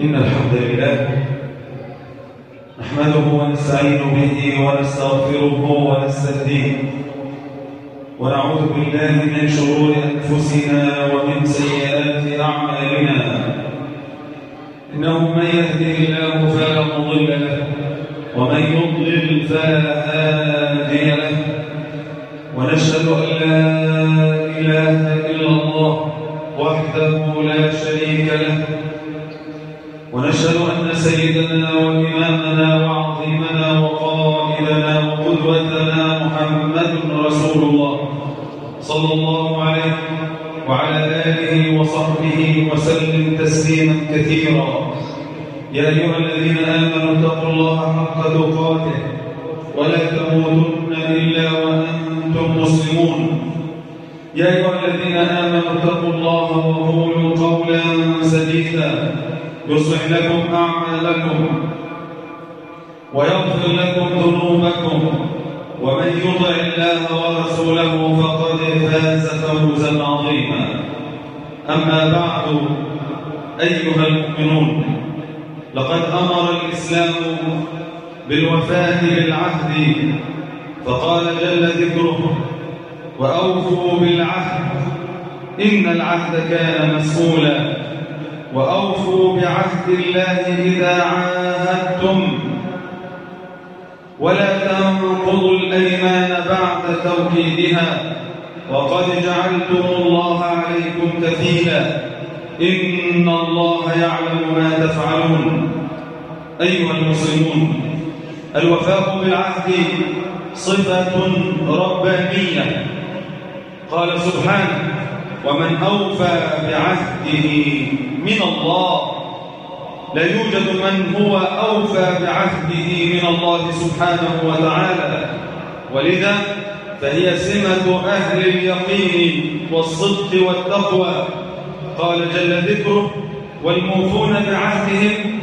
إن الحمد لله نحمده ونستعين به ونستغفره ونستهديه ونعوذ بالله من شرور أنفسنا ومن سيئات أعمالنا. إنه من يهدي الله فلا مضل له ومن يضلل فلا هادي له. ونشهد أن لا إله إلا الله وحده لا شريك له. ونشهد أن سيدنا وإمامنا وعظيمنا وقائدنا وقدوتنا محمد رسول الله صلى الله عليه وعلى آله وصحبه وسلم تسليما كثيرا. يا أيها الذين آمنوا اتقوا الله حق تقاته ولا تموتن إلا وأنتم مسلمون. يا أيها الذين آمنوا اتقوا الله وقولوا قولا سديدا. يصلح لكم أعمالكم ويغفر لكم ذنوبكم ومن يطع الله ورسوله فقد فاز فوزا عظيما. أما بعد أيها المؤمنون لقد أمر الإسلام بالوفاء بالعهد فقال جل ذكره وأوفوا بالعهد إن العهد كان مسؤولا. وأوفوا بعهد الله إذا عاهدتم. ولا تنقضوا الأيمان بعد توكيدها. وقد جعلتم الله عليكم كفيلا. إن الله يعلم ما تفعلون. أيها المسلمون الوفاء بالعهد صفة ربانية. قال سبحانه ومن أوفى بعهده من الله لا يوجد من هو أوفى بعهده من الله سبحانه وتعالى. ولذا فهي سمة أهل اليقين والصدق والتقوى. قال جل ذكره والموفون بعهدهم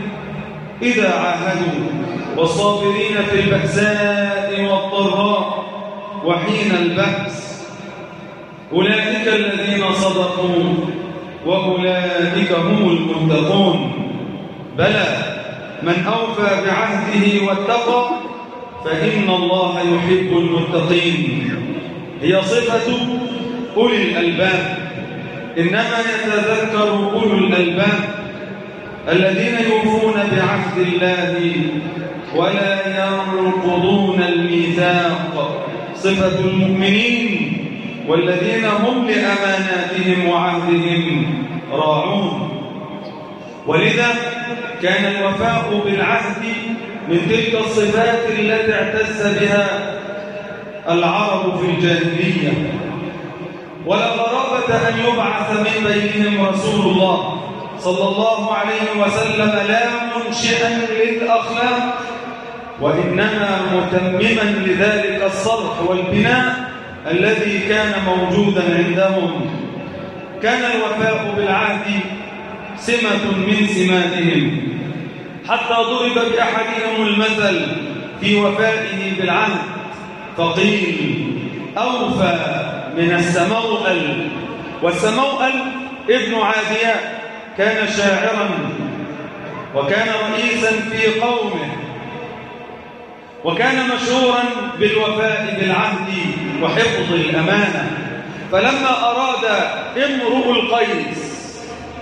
إذا عاهدوا والصابرين في البأساء والضراء وحين البأس. أولئك الذين صدقوا وأولئك هم المتقون. بلى من أوفى بعهده واتقى فإن الله يحب المتقين. هي صفة أولي الألباب. إنما يتذكر أولو الألباب الذين يوفون بعهد الله ولا ينقضون الميثاق. صفة المؤمنين والذين هم لأماناتهم وعهدهم راعون. ولذا كان الوفاء بالعهد من تلك الصفات التي اعتز بها العرب في الجاهلية. ولا غرابة أن يبعث من بينهم رسول الله صلى الله عليه وسلم لا منشئا للأخلاق وإنما متمما لذلك الصرح والبناء الذي كان موجودا عندهم. كان الوفاء بالعهد سمة من سماتهم. حتى ضرب بأحدهم المثل في وفائه بالعهد فقيل أوفى من السموأل. والسموأل ابن عادياء كان شاعرا وكان رئيسا في قومه. وكان مشهورا بالوفاء بالعهد وحفظ الأمانة. فلما أراد امرؤ القيس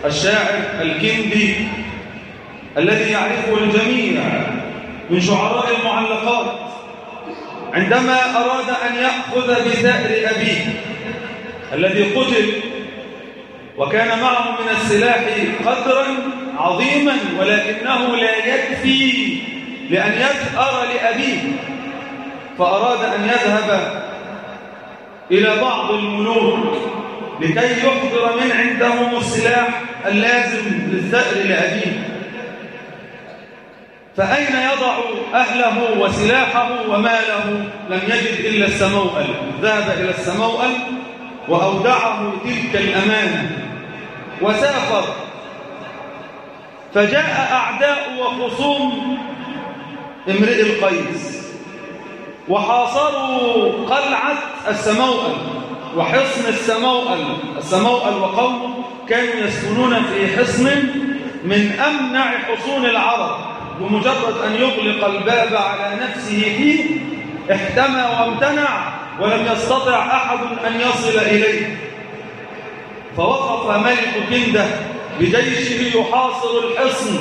الشاعر الكندي الذي يعرفه الجميع من شعراء المعلقات عندما أراد أن يأخذ بثأر أبيه الذي قتل وكان معه من السلاح قدرا عظيما ولكنه لا يكفي لأن يثأر لأبيه فأراد أن يذهب إلى بعض الملوك لكي يحضر من عندهم السلاح اللازم للثأر لأبيه. فأين يضع أهله وسلاحه وماله؟ لم يجد إلا السموأل ذهب إلى السموأل وأودعه تلك الأمانة وسافر. فجاء أعداء وخصوم امرئ القيس. وحاصروا قلعة السموأل وحصن السموأل السموأل وقومه كانوا يسكنون في حصن من أمنع حصون العرب بمجرد أن يغلق الباب على نفسه فيه احتمى وامتنع ولم يستطع أحد أن يصل إليه. فوقف ملك كنده بجيشه يحاصر الحصن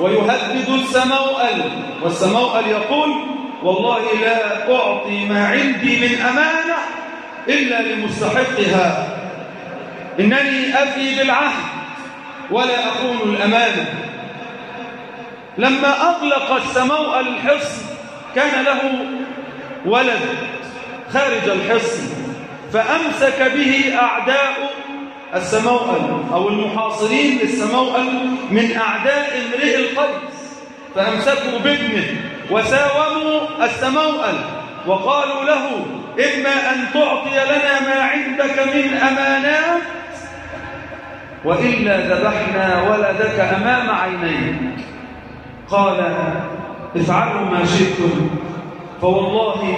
ويهدد السموأل والسموأل يقول والله لا أعطي ما عندي من أمانة إلا لمستحقها. إنني أفي بالعهد ولا أكون الأمانة. لما أغلق السموأل الحصن كان له ولد خارج الحصن فأمسك به أعداؤه السموأل أو المحاصرين للسموأل من أعداء امرئ القيس. فأمسكوا بابنه وساوموا السموأل وقالوا له إما أن تعطي لنا ما عندك من أمانات وإلا ذبحنا ولدك أمام عينيك. قال افعلوا ما شئتم فوالله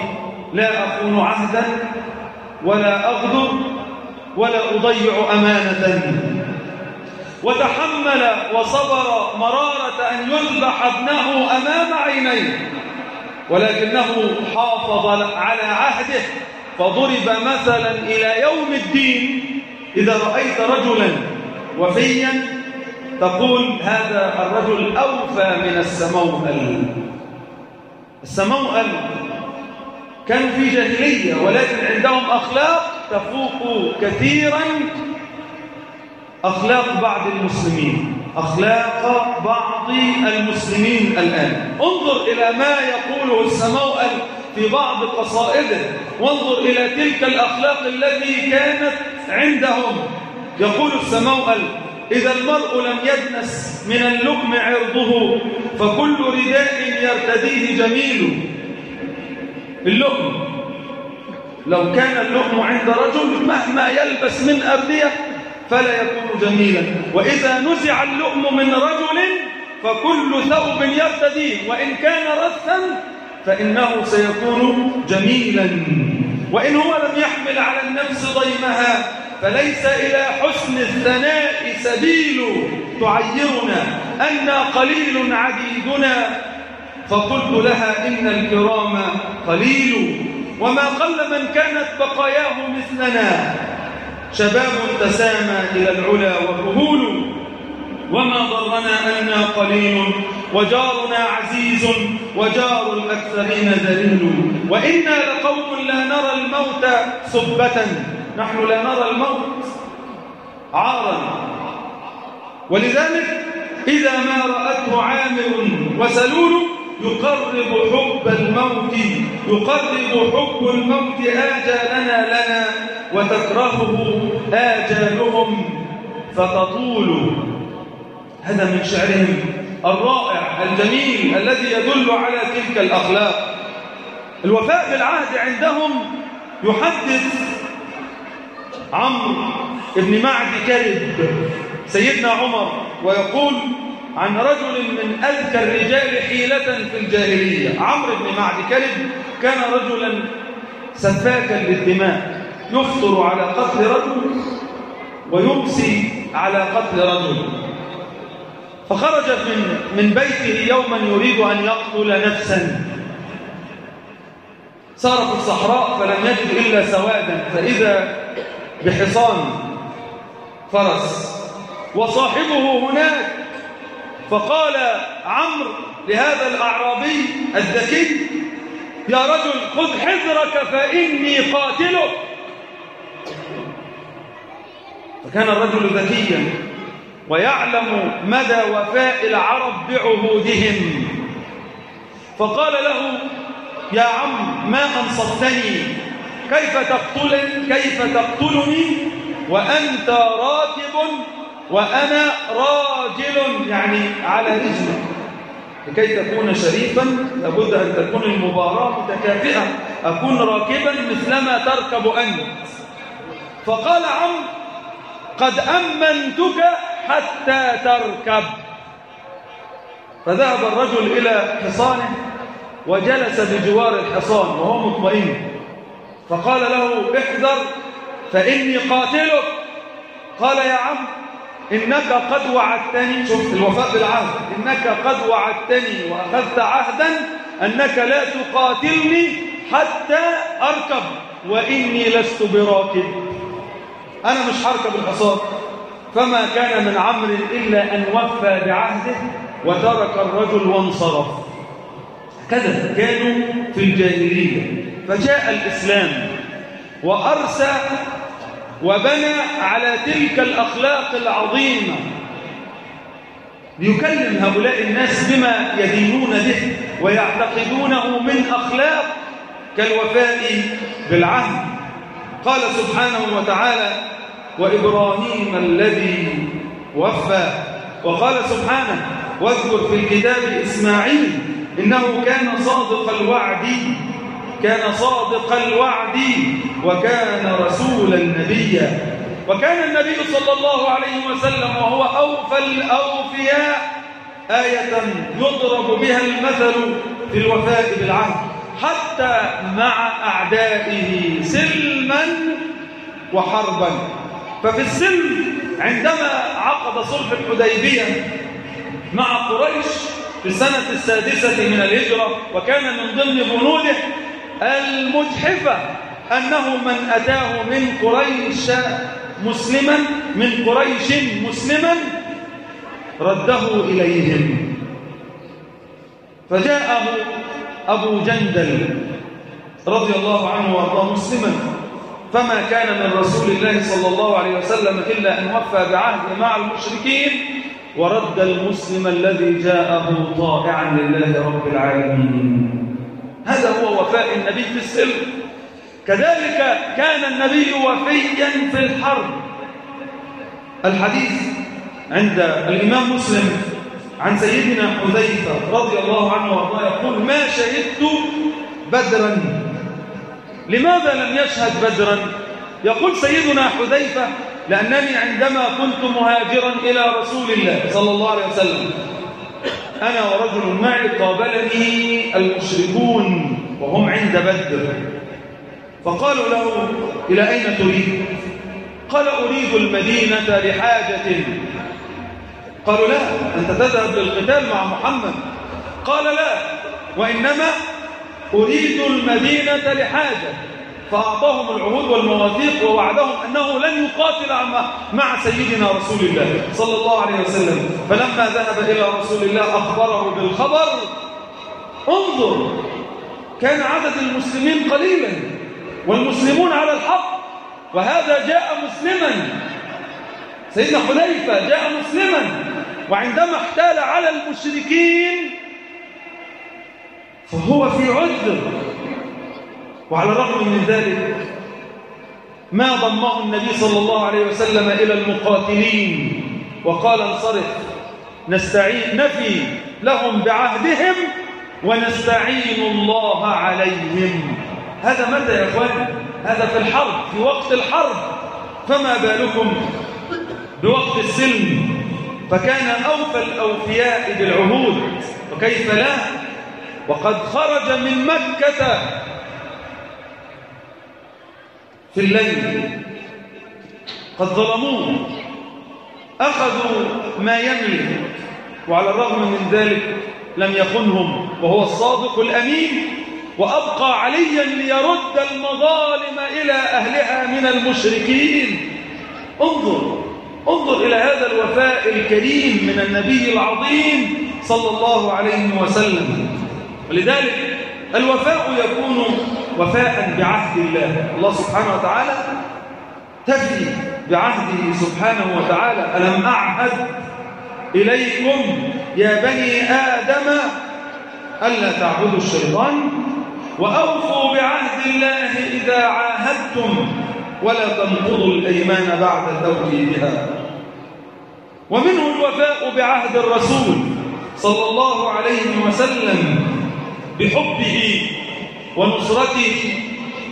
لا أكون عهدا ولا أغدر ولا أضيع أمانة. وتحمل وصبر مرارة أن يذبح ابنه أمام عينيه. ولكنه حافظ على عهده. فضرب مثلا إلى يوم الدين. إذا رأيت رجلا وفيا تقول هذا الرجل أوفى من السموأل السموأل كان في جاهلية ولكن عندهم أخلاق تفوق كثيرا أخلاق بعض المسلمين. أخلاق بعض المسلمين الآن. انظر إلى ما يقوله السماوأل في بعض قصائده. وانظر إلى تلك الأخلاق التي كانت عندهم. يقول السماوأل إذا المرء لم يدنس من اللقم عرضه فكل رداء يرتديه جميل. اللقم. لو كان اللحم عند رجل مهما يلبس من أبدية فلا يكون جميلا. وإذا نزع اللؤم من رجل فكل ثوب يرتديه وإن كان رثا فإنه سيكون جميلا. وإن هو لم يحمل على النفس ضيمها فليس إلى حسن الثناء سبيل. تعيرنا أنا قليل عديدنا فقلت لها إن الكرام قليل. وما قل من كانت بقاياه مثلنا. شباب تسامى إلى العلا وكهول. وما ضرنا أنا قليل. وجارنا عزيز. وجار الأكثرين ذليل. وإنا لقوم لا نرى الموت صبة. نحن لا نرى الموت عارا. ولذلك إذا ما رأته عامر وسلول يقرب حب الموت يقرب حب الموت آجالنا لنا وتكرهه آجالهم فتطول. هذا من شعرهم الرائع الجميل الذي يدل على تلك الأخلاق. الوفاء بالعهد عندهم يحدث عمرو ابن معدي كرب سيدنا عمر ويقول عن رجل من أذكى الرجال حيلة في الجاهلية. عمرو بن معد كلب كان رجلا سفاكا للدماء يخطر على قتل رجل ويمسي على قتل رجل. فخرج من, من بيته يوما يريد أن يقتل نفسا. سار في الصحراء فلم يجد إلا سوادا فإذا بحصان فرس. وصاحبه هناك فقال عمرو لهذا الأعرابي الذكي يا رجل خذ حذرك فإني قاتلك. فكان الرجل ذكيا ويعلم مدى وفاء العرب بعهودهم. فقال له يا عم ما أنصفتني كيف تقتلني, كيف تقتلني؟ وأنت راكب وأنا راجل يعني على رجلك لكي تكون شريفا لابد أن تكون المباراة متكافئة. أكون راكبا مثلما تركب أنت. فقال عمرو قد أمنتك حتى تركب. فذهب الرجل إلى حصانه وجلس بجوار الحصان وهو مطمئن. فقال له احذر فإني قاتلك. قال يا عمرو إنك قد وعدتني شوف الوفاء بالعهد. إنك قد وعدتني وأخذت عهدا أنك لا تقاتلني حتى أركب وإني لست براكب. أنا مش حركب الحصان. فما كان من عمرو إلا أن وفى بعهده وترك الرجل وانصرف. كذا كانوا في الجاهلية. فجاء الإسلام وأرسى وبنى على تلك الأخلاق العظيمة. ليكلم هؤلاء الناس بما يدينون به ويعتقدونه من أخلاق كالوفاء بالعهد. قال سبحانه وتعالى وإبراهيم الذي وفى. وقال سبحانه واذكر في الكتاب إسماعيل إنه كان صادق الوعد. كان صادق الوعد وكان رسولا نبيا. وكان النبي صلى الله عليه وسلم وهو أوفى الأوفياء آية يضرب بها المثل في الوفاء بالعهد حتى مع أعدائه سلما وحربا. ففي السلم عندما عقد صلح الحديبية مع قريش في السنة السادسة من الهجرة وكان من ضمن بنوده المجحفة أنه من أتاه من قريش مسلما من قريش مسلما رده إليهم. فجاءه أبو جندل رضي الله عنه وأرضاه مسلما. فما كان من رسول الله صلى الله عليه وسلم إلا أن وفى بعهد مع المشركين ورد المسلم الذي جاءه طائعا لله رب العالمين. هذا هو وفاء النبي في السلم. كذلك كان النبي وفيا في الحرب. الحديث عند الإمام مسلم عن سيدنا حذيفة رضي الله عنه وارضاه يقول ما شهدت بدرا. لماذا لم يشهد بدرا؟ يقول سيدنا حذيفة لأنني عندما كنت مهاجرا إلى رسول الله صلى الله عليه وسلم. أنا ورجل معي قابلني المشركون وهم عند بدر. فقالوا له إلى أين تريد؟ قال أريد المدينة لحاجة. قالوا لا أنت تذهب للقتال مع محمد. قال لا وإنما أريد المدينة لحاجة. فأعطاهم العهود والمواثيق ووعدهم أنه لن يقاتل مع سيدنا رسول الله صلى الله عليه وسلم. فلما ذهب إلى رسول الله أخبره بالخبر انظر كان عدد المسلمين قليلا والمسلمون على الحق وهذا جاء مسلما. سيدنا حليفة جاء مسلما وعندما احتال على المشركين فهو في عذر. وعلى الرغم من ذلك ما ضمه النبي صلى الله عليه وسلم إلى المقاتلين وقال انصرف نستعين نفي لهم بعهدهم ونستعين الله عليهم. هذا متى يا أخوان؟ هذا في الحرب في وقت الحرب. فما بالكم؟ بوقت السلم. فكان أوفى الأوفياء بالعهود وكيف لا؟ وقد خرج من مكة في الليل. قد ظلموه. أخذوا ما يملك وعلى الرغم من ذلك لم يخنهم. وهو الصادق الأمين. وأبقى عليا ليرد المظالم إلى أهلها من المشركين. انظر انظر إلى هذا الوفاء الكريم من النبي العظيم صلى الله عليه وسلم. ولذلك الوفاء يكون وفاء بعهد الله. الله سبحانه وتعالى تفي بعهده سبحانه وتعالى. ألم أعهد إليكم يا بني آدم ألا تعبدوا الشيطان وأوفوا بعهد الله إذا عاهدتم ولا تنقضوا الأيمان بعد التوكي بها. ومنه الوفاء بعهد الرسول صلى الله عليه وسلم بحبه ونصرته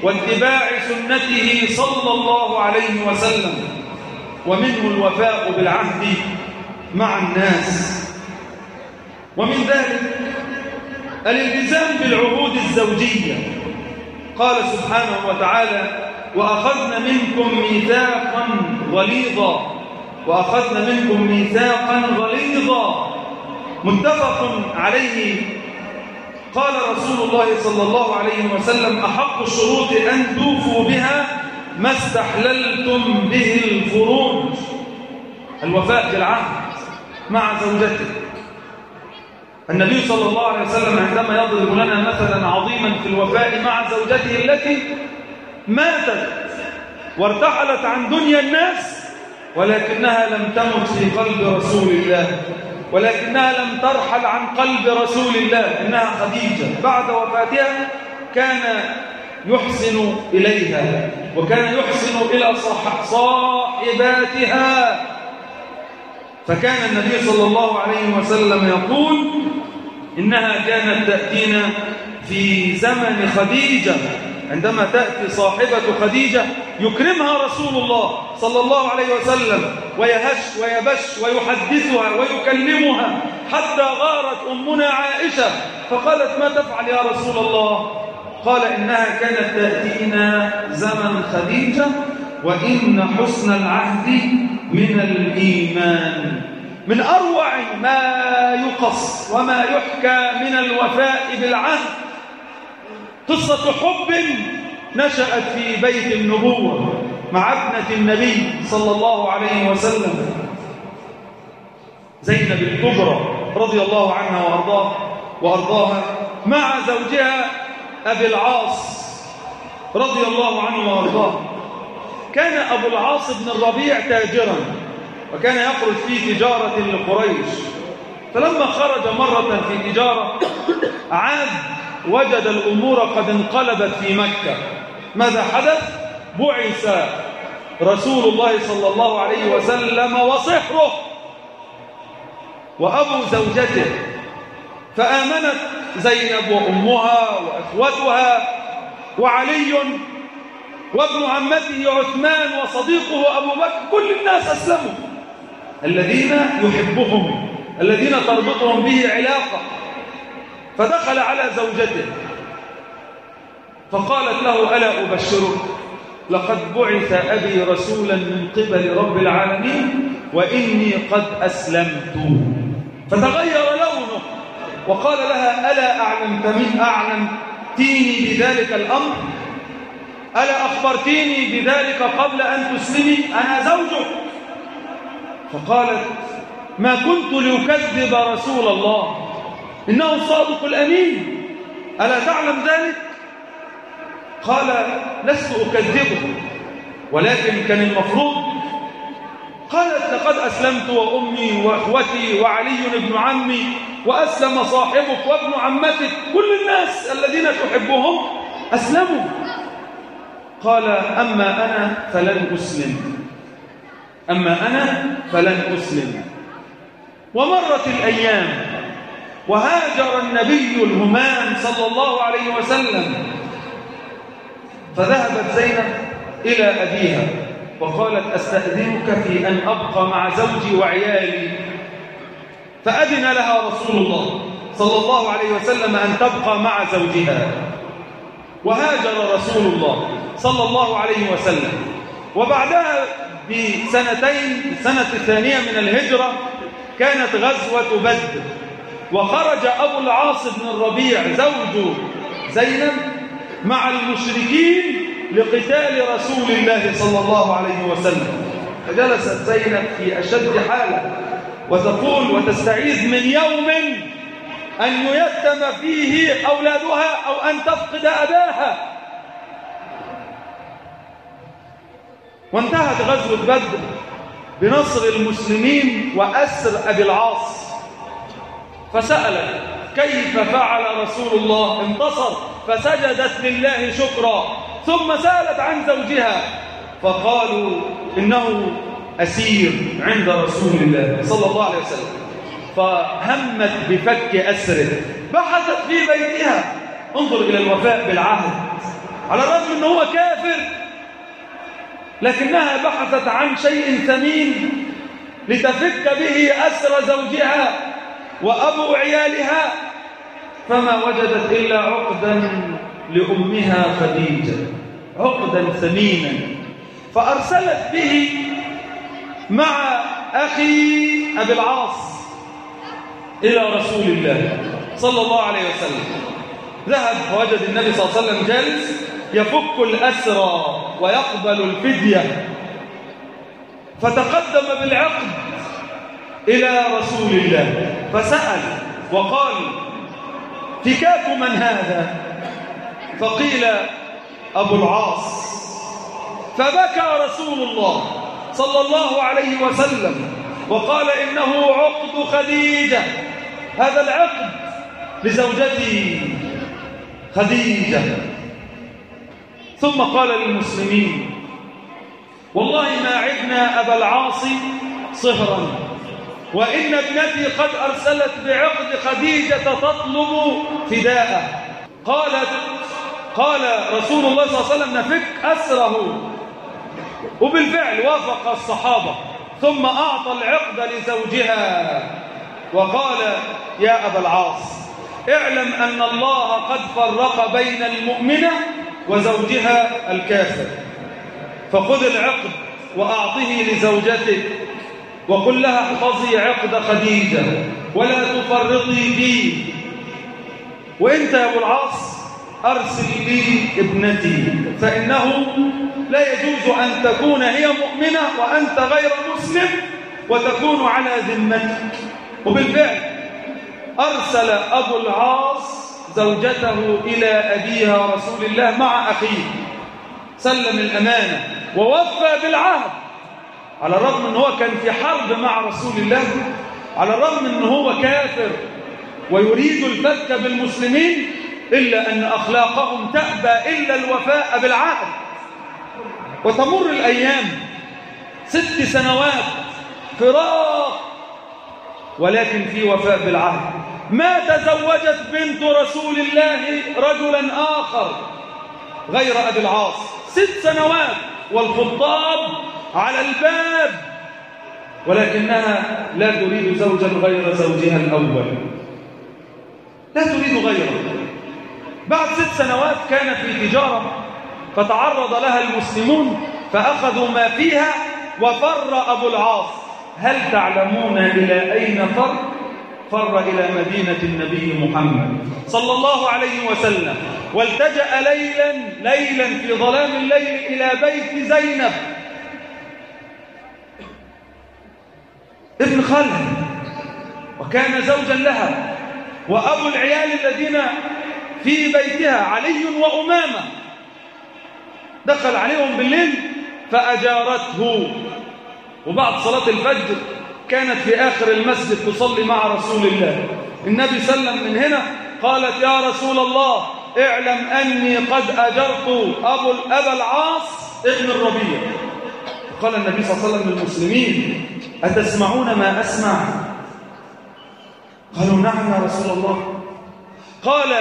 واتباع سنته صلى الله عليه وسلم ومنه الوفاء بالعهد مع الناس. ومن ذلك الالتزام بالعهود الزوجية. قال سبحانه وتعالى وأخذنا منكم ميثاقا غليظا وأخذنا منكم ميثاقا غليظا. متفق عليه قال رسول الله صلى الله عليه وسلم أحق الشروط أن توفوا بها ما استحللتم به الفروج. الوفاء بالعهد مع زوجته. النبي صلى الله عليه وسلم عندما يضرب لنا مثلا عظيما في الوفاء مع زوجته التي ماتت وارتحلت عن دنيا الناس ولكنها لم تمت في قلب رسول الله. ولكنها لم ترحل عن قلب رسول الله إنها خديجة. بعد وفاتها كان يحسن إليها وكان يحسن إلى صاحباتها. فكان النبي صلى الله عليه وسلم يقول إنها كانت تأتينا في زمن خديجة. عندما تأتي صاحبة خديجة يكرمها رسول الله صلى الله عليه وسلم ويهش ويبش ويحدثها ويكلمها حتى غارت أمنا عائشة فقالت ما تفعل يا رسول الله؟ قال إنها كانت تأتينا زمن خديجة وإن حسن العهد من الإيمان. من أروع ما يقص وما يحكى من الوفاء بالعهد قصة حب نشأت في بيت النبوة مع ابنة النبي صلى الله عليه وسلم زينب الكبرى رضي الله عنها وأرضاها, وأرضاها مع زوجها أبي العاص رضي الله عنه وأرضاه. كان أبو العاص بن الربيع تاجرا وكان يخرج في تجارة لقريش. فلما خرج مرة في تجارة عاد وجد الأمور قد انقلبت في مكة. ماذا حدث؟ بعث رسول الله صلى الله عليه وسلم وصحره وأبو زوجته. فآمنت زينب وأمها وأخوتها وعلي وابن عمته عثمان وصديقه أبو بكر. كل الناس أسلموا. الذين يحبهم الذين تربطهم به علاقة. فدخل على زوجته. فقالت له ألا أبشرك؟ لقد بعث أبي رسولا من قبل رب العالمين وإني قد أسلمت. فتغير لونه وقال لها ألا أعلمتني أعلمتيني بذلك الأمر؟ ألا أخبرتيني بذلك قبل أن تسلمي؟ أنا زوجك. فقالت ما كنت لأكذب رسول الله. إنه الصادق الأمين. ألا تعلم ذلك؟ قال لست أكذبه ولكن كان المفروض. قالت لقد أسلمت وأمي وأخوتي وعلي بن عمي وأسلم صاحبك وابن عمتك. كل الناس الذين تحبهم أسلموا. قال أما أنا فلن أسلم. أما أنا فلن أسلم. ومرت الأيام. وهاجر النبي الهمام صلى الله عليه وسلم. فذهبت زينب إلى أبيها وقالت أستأذنك في أن أبقى مع زوجي وعيالي؟ فأذن لها رسول الله صلى الله عليه وسلم أن تبقى مع زوجها. وهاجر رسول الله صلى الله عليه وسلم. وبعدها بسنتين السنة الثانية من الهجرة كانت غزوة بدر. وخرج أبو العاص بن الربيع زوج زينب مع المشركين لقتال رسول الله صلى الله عليه وسلم. فجلست زينب في أشد حالة وتقول وتستعيذ من يوم أن ييتم فيه أولادها أو أن تفقد أباها. وانتهت غزوة بدر بنصر المسلمين وأسر أبي العاص. فسألت كيف فعل رسول الله؟ انتصر فسجدت لله شكرا ثم سألت عن زوجها فقالوا إنه أسير عند رسول الله صلى الله عليه وسلم. فهمت بفك أسره بحثت في بيتها. انظر إلى الوفاء بالعهد. على الرغم أنه هو كافر لكنها بحثت عن شيء ثمين لتفك به أسر زوجها. وأبو عيالها فما وجدت إلا عقدا لأمها خديجة عقدا ثمينا. فأرسلت به مع أخي أبي العاص إلى رسول الله صلى الله عليه وسلم. ذهب فوجد النبي صلى الله عليه وسلم جالس يفك الأسرى ويقبل الفدية. فتقدم بالعقد إلى رسول الله. فسأل وقال فكاك من هذا؟ فقيل أبو العاص. فبكى رسول الله صلى الله عليه وسلم وقال إنه عقد خديجة. هذا العقد لزوجتي خديجة. ثم قال للمسلمين والله ما عدنا أبا العاص صهرا. وإن ابنتي قد أرسلت بعقد خديجة تطلب فداءه. قالت قال رسول الله صلى الله عليه وسلم نفك أسره. وبالفعل وافق الصحابة ثم أعطى العقد لزوجها. وقال يا أبا العاص اعلم أن الله قد فرق بين المؤمنة وزوجها الكافر. فخذ العقد وأعطه لزوجتك وقل لها احفظي عقد خديجة ولا تفرطي بي. وانت يا أبو العاص أرسل لي ابنتي فإنه لا يجوز أن تكون هي مؤمنة وأنت غير مسلم وتكون على ذمتك. وبالفعل أرسل أبو العاص زوجته إلى أبيها رسول الله مع أخيه. سلم الأمانة ووفى بالعهد. على الرغم ان هو كان في حرب مع رسول الله على الرغم ان هو كافر ويريد الفتك بالمسلمين إلا أن أخلاقهم تأبى إلا الوفاء بالعهد وتمر الأيام ست سنوات فراق ولكن في وفاء بالعهد ما تزوجت بنت رسول الله رجلا آخر غير أبي العاص. ست سنوات والخطاب على الباب ولكنها لا تريد زوجا غير زوجها الأول. لا تريد غيره. بعد ست سنوات كان في تجارة فتعرض لها المسلمون فأخذوا ما فيها وفر أبو العاص. هل تعلمون إلى أين فر؟ فر إلى مدينة النبي محمد صلى الله عليه وسلم. والتجأ ليلا ليلا في ظلام الليل إلى بيت زينب. ابن خلف وكان زوجا لها. وأبو العيال الذين في بيتها علي وأمامة. دخل عليهم بالليل فأجارته. وبعد صلاة الفجر كانت في آخر المسجد تصلي مع رسول الله. النبي سلم من هنا قالت يا رسول الله اعلم أني قد أجرت أبو الأبا العاص ابن الربيع. قال النبي صلى الله عليه وسلم للمسلمين أتسمعون ما أسمع؟ قالوا نعم يا رسول الله. قال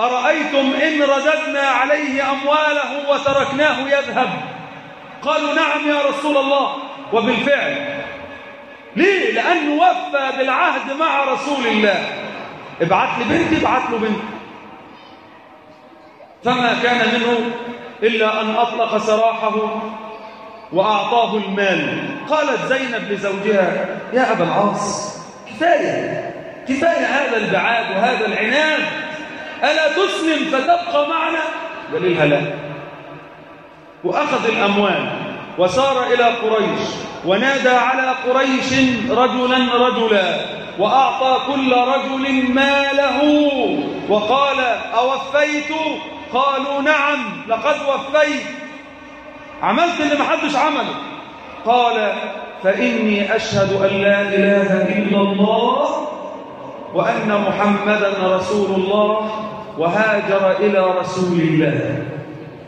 أرأيتم إن رددنا عليه أمواله وتركناه يذهب؟ قالوا نعم يا رسول الله. وبالفعل ليه؟ لأنه وفى بالعهد مع رسول الله. ابعت لي بنتي ابعت له بنتي فما كان منه إلا أن أطلق سراحه وأعطاه المال. قالت زينب لزوجها يا أبا العاص كفاية كفاية هذا البعاد وهذا العناد. ألا تسلم فتبقى معنا؟ دليلها لا. وأخذ الأموال وسار إلى قريش ونادى على قريش رجلا رجلا وأعطى كل رجل ماله. وقال أوفيت؟ قالوا نعم لقد وفيت. عملت اللي محدش عمله. قال فإني أشهد أن لا إله إلا الله وأن محمدا رسول الله وهاجر إلى رسول الله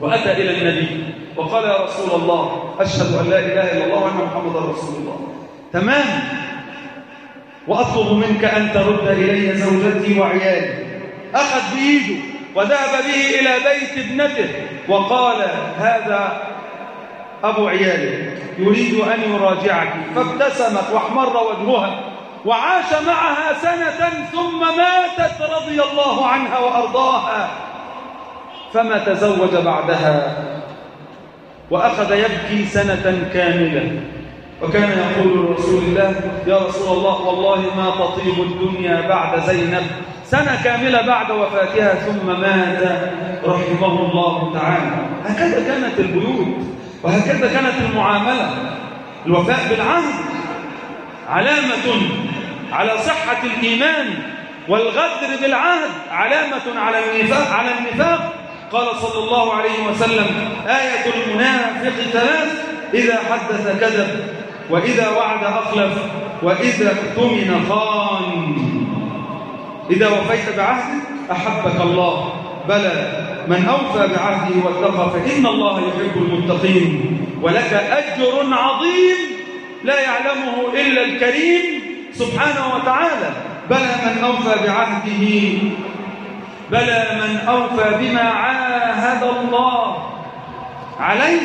وأتى إلى النبي وقال يا رسول الله أشهد أن لا إله إلا الله وأن محمدا رسول الله. تمام. وأطلب منك أن ترد إلي زوجتي وعيالي. أخذ بإيده وذهب به إلى بيت ابنته وقال هذا أبو عياله يريد أن يراجعك. فابتسمت واحمر وجهها وعاش معها سنة ثم ماتت رضي الله عنها وأرضاها. فما تزوج بعدها وأخذ يبكي سنة كاملة. وكان يقول لرسول الله يا رسول الله والله ما تطيب الدنيا بعد زينب. سنة كاملة بعد وفاتها ثم مات رحمه الله تعالى. هكذا كانت البيوت. وهكذا كانت المعاملة. الوفاء بالعهد علامة على صحة الإيمان والغدر بالعهد علامة على النفاق على النفاق. قال صلى الله عليه وسلم آية المنافق ثلاث إذا حدث كذب وإذا وعد أخلف وإذا اؤتمن خان. إذا وفيت بعهدك أحبك الله. بلى. من أوفى بعهده واتقى فإن الله يحب المتقين ولك أجر عظيم لا يعلمه إلا الكريم سبحانه وتعالى. بلى من أوفى بعهده بلى من أوفى بما عاهد الله عليه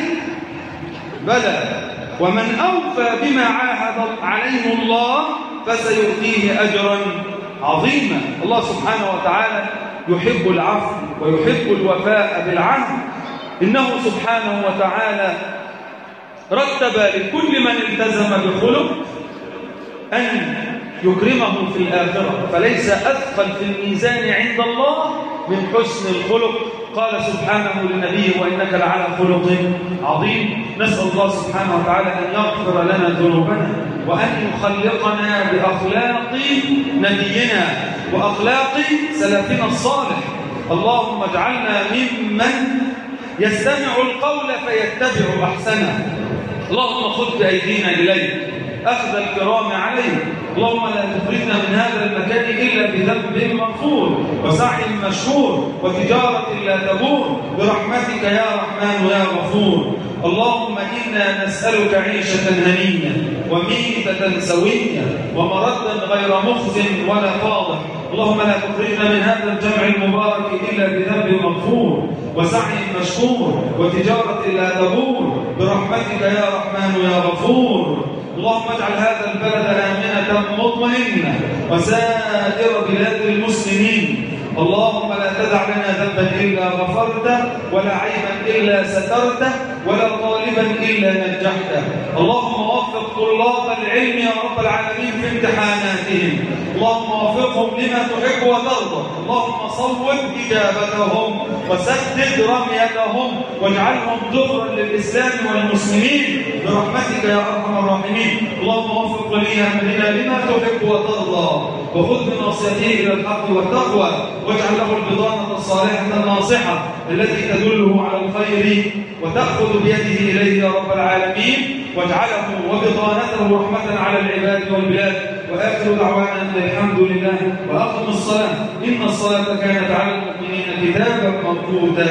بلى. ومن أوفى بما عاهد عليه الله فسيؤتيه أجرا عظيما. الله سبحانه وتعالى يحب العفو ويحب الوفاء بالعهد إنه سبحانه وتعالى رتب لكل من التزم بخلق أن يكرمه في الآخرة. فليس أثقل في الميزان عند الله من حسن الخلق. قال سبحانه لنبيه وإنك لعلى خلق عظيم. نسأل الله سبحانه وتعالى أن يغفر لنا ذنوبنا وأن يخلقنا بأخلاق نبينا وأخلاق سلفنا الصالح. اللهم اجعلنا ممن يستمع القول فيتبع أحسنه. اللهم خذ بأيدينا إليك أخذ الكرام عليه اللهم لا تخرجنا من هذا المكان إلا بذنب مغفور وسعي مشهور وتجارة لا تبور. برحمتك يا رحمن يا غفور. اللهم إنا نسألك عيشة هنية وميتة سوية ومردا غير مخز ولا فاضح اللهم لا تخرجنا من هذا الجمع المبارك إلا بذنب مغفور وسعي مشكور وتجارة لا تبور. برحمتك يا رحمن يا غفور. اللهم اجعل هذا البلد آمنة مطمئنة وسائر بلاد المسلمين. اللهم لا تدع لنا ذنبا إلا غفرته ولا عيبا إلا سترته ولا طالبا إلا نجحته. اللهم وفق طلاب العلم يا رب العالمين في امتحاناتهم. اللهم وفقهم لما تحب وترضى. اللهم صوب إجابتهم وسدد رميتهم واجعلهم ذخرا للإسلام والمسلمين. برحمتك يا أرحم الراحمين. اللهم وفق ولي أمرنا لما تحب وترضى. وخذ من إلى الحق والتقوى. واجعل له البطانة الصالحة الناصحة التي تدله على الخير. وتأخذ بيده إليه يا رب العالمين. واجعله وبطانته رحمة على العباد والبلاد. وآخر دعوانا أن الحمد لله وأقم الصلاة. إن الصلاة كانت على المؤمنين كتابا مبرودا